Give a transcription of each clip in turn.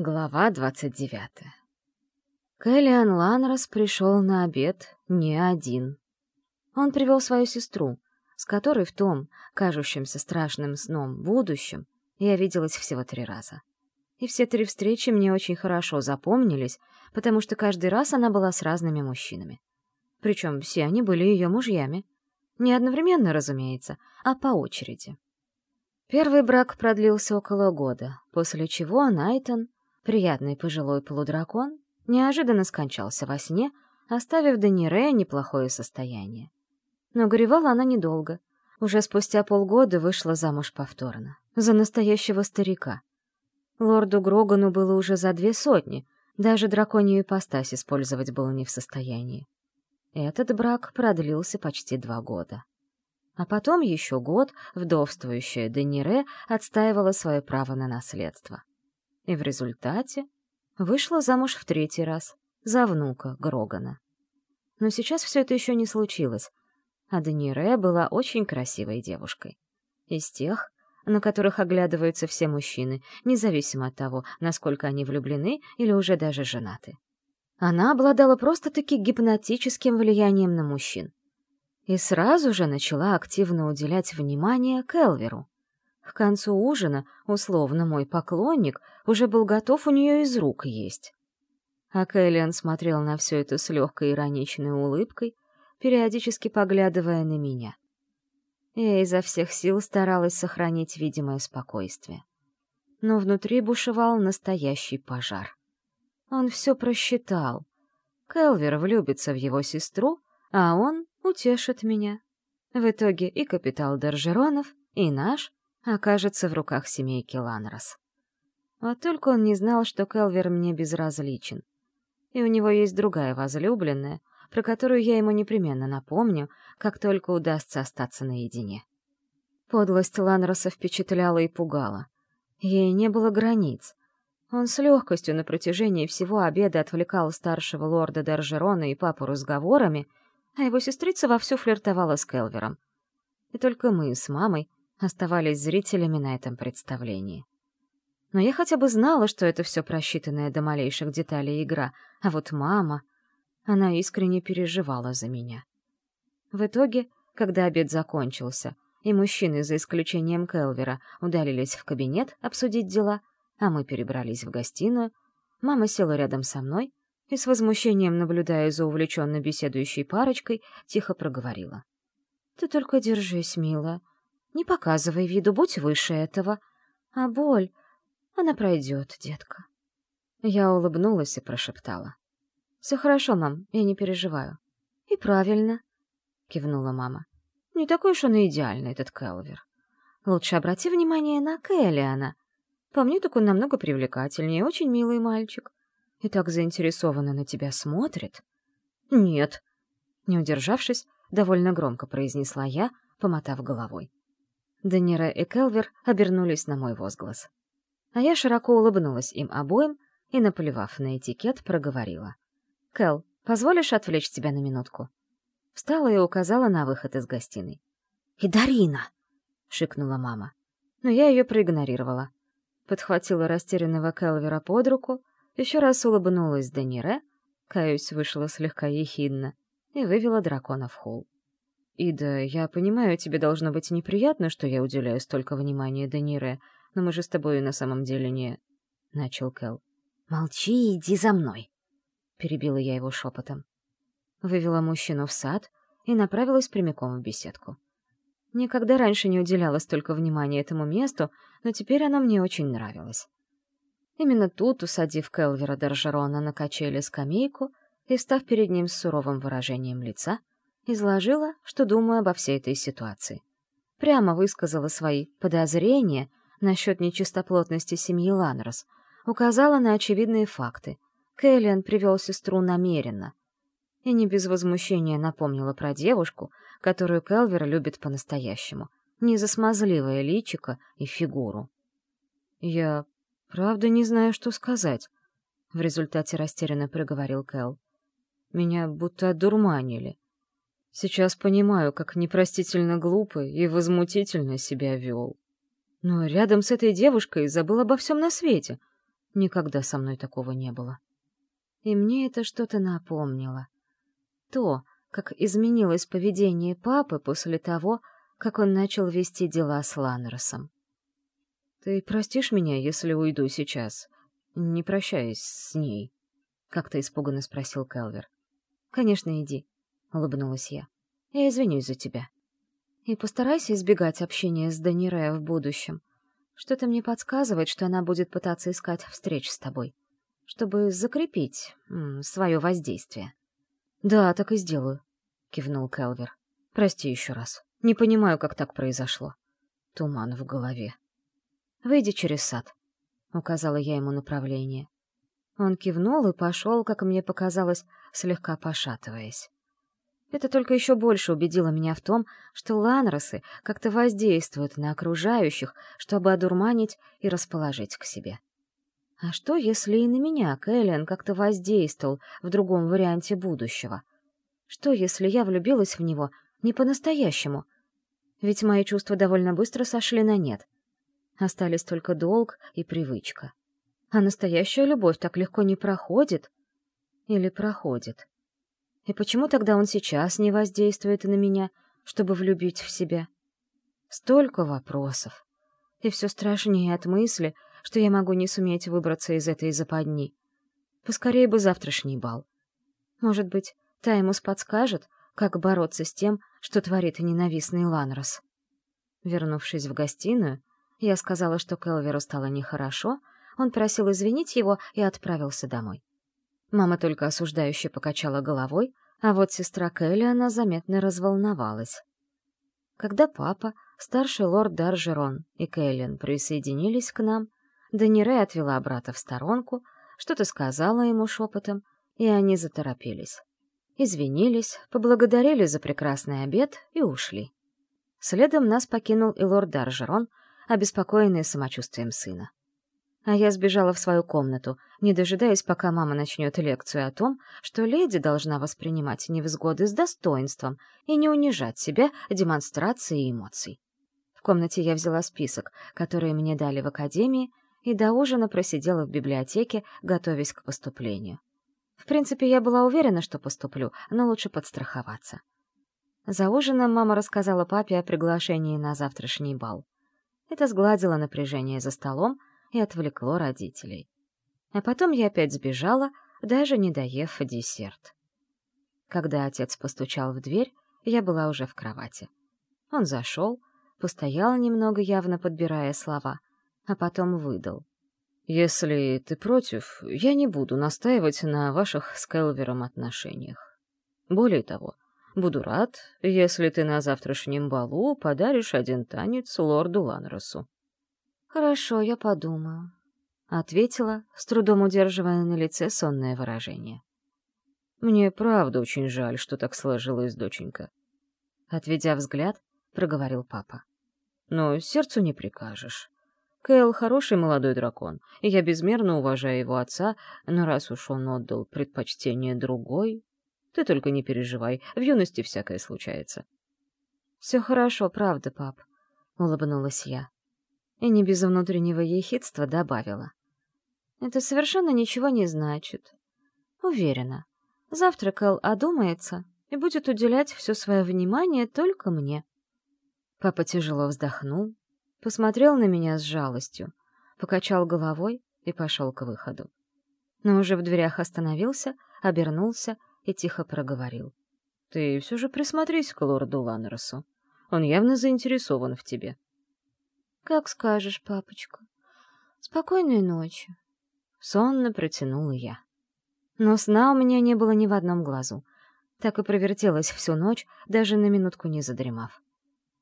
Глава двадцать девятая. Кэллиан Ланрос пришел на обед не один. Он привел свою сестру, с которой в том, кажущемся страшным сном, будущем, я виделась всего три раза. И все три встречи мне очень хорошо запомнились, потому что каждый раз она была с разными мужчинами. Причем все они были ее мужьями. Не одновременно, разумеется, а по очереди. Первый брак продлился около года, после чего Найтон, Приятный пожилой полудракон неожиданно скончался во сне, оставив Данире неплохое состояние. Но горевала она недолго. Уже спустя полгода вышла замуж повторно. За настоящего старика. Лорду Грогану было уже за две сотни, даже драконию ипостась использовать было не в состоянии. Этот брак продлился почти два года. А потом еще год вдовствующая Денире отстаивала свое право на наследство и в результате вышла замуж в третий раз за внука Грогана. Но сейчас все это еще не случилось, а Данире была очень красивой девушкой. Из тех, на которых оглядываются все мужчины, независимо от того, насколько они влюблены или уже даже женаты. Она обладала просто-таки гипнотическим влиянием на мужчин. И сразу же начала активно уделять внимание Келверу. К концу ужина, условно, мой поклонник уже был готов у нее из рук есть. А Кэллиан смотрел на все это с легкой ироничной улыбкой, периодически поглядывая на меня. Я изо всех сил старалась сохранить видимое спокойствие. Но внутри бушевал настоящий пожар. Он все просчитал. Келвер влюбится в его сестру, а он утешит меня. В итоге и капитал Доржеронов, и наш окажется в руках семейки Ланрос. Вот только он не знал, что Келвер мне безразличен. И у него есть другая возлюбленная, про которую я ему непременно напомню, как только удастся остаться наедине. Подлость Ланроса впечатляла и пугала. Ей не было границ. Он с легкостью на протяжении всего обеда отвлекал старшего лорда Доржерона и папу разговорами, а его сестрица вовсю флиртовала с Келвером. И только мы с мамой оставались зрителями на этом представлении. Но я хотя бы знала, что это все просчитанная до малейших деталей игра, а вот мама... Она искренне переживала за меня. В итоге, когда обед закончился, и мужчины, за исключением Келвера, удалились в кабинет обсудить дела, а мы перебрались в гостиную, мама села рядом со мной и с возмущением, наблюдая за увлеченно беседующей парочкой, тихо проговорила. «Ты только держись, милая. Не показывай виду, будь выше этого. А боль, она пройдет, детка. Я улыбнулась и прошептала. «Все хорошо, мам, я не переживаю». «И правильно», — кивнула мама. «Не такой уж он и идеальный, этот Келвер. Лучше обрати внимание на Келлиана. По мне, так он намного привлекательнее, очень милый мальчик. И так заинтересованно на тебя смотрит». «Нет», — не удержавшись, довольно громко произнесла я, помотав головой. Данира и Келвер обернулись на мой возглас. А я широко улыбнулась им обоим и, наплевав на этикет, проговорила. «Кэл, позволишь отвлечь тебя на минутку?» Встала и указала на выход из гостиной. «И Дарина!» — шикнула мама. Но я ее проигнорировала. Подхватила растерянного Келвера под руку, еще раз улыбнулась Данире, каюсь, вышла слегка ехидно, и вывела дракона в холл. «Ида, я понимаю, тебе должно быть неприятно, что я уделяю столько внимания Данире, но мы же с тобой на самом деле не...» — начал Кэл. «Молчи иди за мной!» — перебила я его шепотом. Вывела мужчину в сад и направилась прямиком в беседку. Никогда раньше не уделяла столько внимания этому месту, но теперь оно мне очень нравилось. Именно тут, усадив Келвера Доржерона на качели скамейку и став перед ним с суровым выражением лица, изложила, что думаю обо всей этой ситуации. Прямо высказала свои подозрения насчет нечистоплотности семьи Ланрос, указала на очевидные факты. Кэллиан привел сестру намеренно. И не без возмущения напомнила про девушку, которую Келвер любит по-настоящему, не за смазливое личико и фигуру. «Я правда не знаю, что сказать», — в результате растерянно проговорил Кэл. «Меня будто одурманили. Сейчас понимаю, как непростительно глупо и возмутительно себя вел. Но рядом с этой девушкой забыл обо всем на свете. Никогда со мной такого не было. И мне это что-то напомнило. То, как изменилось поведение папы после того, как он начал вести дела с Ланнерсом. «Ты простишь меня, если уйду сейчас, не прощаясь с ней?» — как-то испуганно спросил Келвер. «Конечно, иди», — улыбнулась я. «Я извинюсь за тебя. И постарайся избегать общения с Данире в будущем. Что-то мне подсказывает, что она будет пытаться искать встреч с тобой, чтобы закрепить свое воздействие». «Да, так и сделаю», — кивнул Келвер. «Прости еще раз. Не понимаю, как так произошло. Туман в голове». «Выйди через сад», — указала я ему направление. Он кивнул и пошел, как мне показалось, слегка пошатываясь. Это только еще больше убедило меня в том, что ланросы как-то воздействуют на окружающих, чтобы одурманить и расположить к себе. А что, если и на меня Кэлен как-то воздействовал в другом варианте будущего? Что, если я влюбилась в него не по-настоящему? Ведь мои чувства довольно быстро сошли на нет. Остались только долг и привычка. А настоящая любовь так легко не проходит. Или проходит. И почему тогда он сейчас не воздействует на меня, чтобы влюбить в себя? Столько вопросов. И все страшнее от мысли, что я могу не суметь выбраться из этой западни. Поскорее бы завтрашний бал. Может быть, Таймус подскажет, как бороться с тем, что творит ненавистный Ланрос. Вернувшись в гостиную, я сказала, что Келверу стало нехорошо, он просил извинить его и отправился домой. Мама только осуждающе покачала головой, а вот сестра Келли она заметно разволновалась. Когда папа, старший лорд Даржерон и Кэлен присоединились к нам, Данире отвела брата в сторонку, что-то сказала ему шепотом, и они заторопились. Извинились, поблагодарили за прекрасный обед и ушли. Следом нас покинул и лорд Даржерон, обеспокоенный самочувствием сына а я сбежала в свою комнату, не дожидаясь, пока мама начнет лекцию о том, что леди должна воспринимать невзгоды с достоинством и не унижать себя демонстрацией эмоций. В комнате я взяла список, который мне дали в академии, и до ужина просидела в библиотеке, готовясь к поступлению. В принципе, я была уверена, что поступлю, но лучше подстраховаться. За ужином мама рассказала папе о приглашении на завтрашний бал. Это сгладило напряжение за столом, и отвлекло родителей. А потом я опять сбежала, даже не доев десерт. Когда отец постучал в дверь, я была уже в кровати. Он зашел, постоял немного, явно подбирая слова, а потом выдал. «Если ты против, я не буду настаивать на ваших с Келвером отношениях. Более того, буду рад, если ты на завтрашнем балу подаришь один танец лорду Ланросу. «Хорошо, я подумаю», — ответила, с трудом удерживая на лице сонное выражение. «Мне правда очень жаль, что так сложилось, доченька». Отведя взгляд, проговорил папа. «Но сердцу не прикажешь. Кэл — хороший молодой дракон, и я безмерно уважаю его отца, но раз уж он отдал предпочтение другой... Ты только не переживай, в юности всякое случается». «Все хорошо, правда, пап», — улыбнулась я и не без внутреннего ехидства добавила. «Это совершенно ничего не значит. Уверена, завтра Кэл одумается и будет уделять все свое внимание только мне». Папа тяжело вздохнул, посмотрел на меня с жалостью, покачал головой и пошел к выходу. Но уже в дверях остановился, обернулся и тихо проговорил. «Ты все же присмотрись к лорду Ланнерсу. Он явно заинтересован в тебе». «Как скажешь, папочка. Спокойной ночи». Сонно протянула я. Но сна у меня не было ни в одном глазу. Так и провертелась всю ночь, даже на минутку не задремав.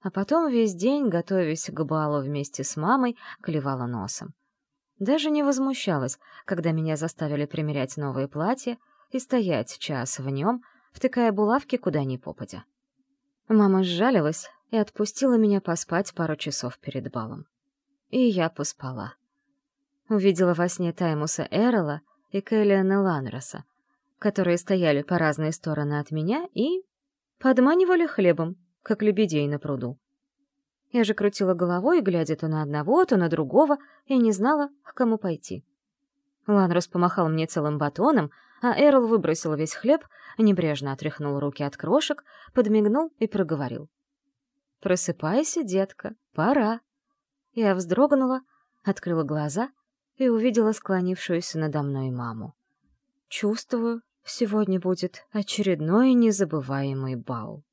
А потом весь день, готовясь к балу вместе с мамой, клевала носом. Даже не возмущалась, когда меня заставили примерять новые платья и стоять час в нем, втыкая булавки куда ни попадя. Мама сжалилась, и отпустила меня поспать пару часов перед балом. И я поспала. Увидела во сне Таймуса Эрла и Кэллиана Ланроса, которые стояли по разные стороны от меня и подманивали хлебом, как лебедей на пруду. Я же крутила головой, глядя то на одного, то на другого, и не знала, к кому пойти. Ланрос помахал мне целым батоном, а Эрл выбросил весь хлеб, небрежно отряхнул руки от крошек, подмигнул и проговорил. «Просыпайся, детка, пора». Я вздрогнула, открыла глаза и увидела склонившуюся надо мной маму. Чувствую, сегодня будет очередной незабываемый бал.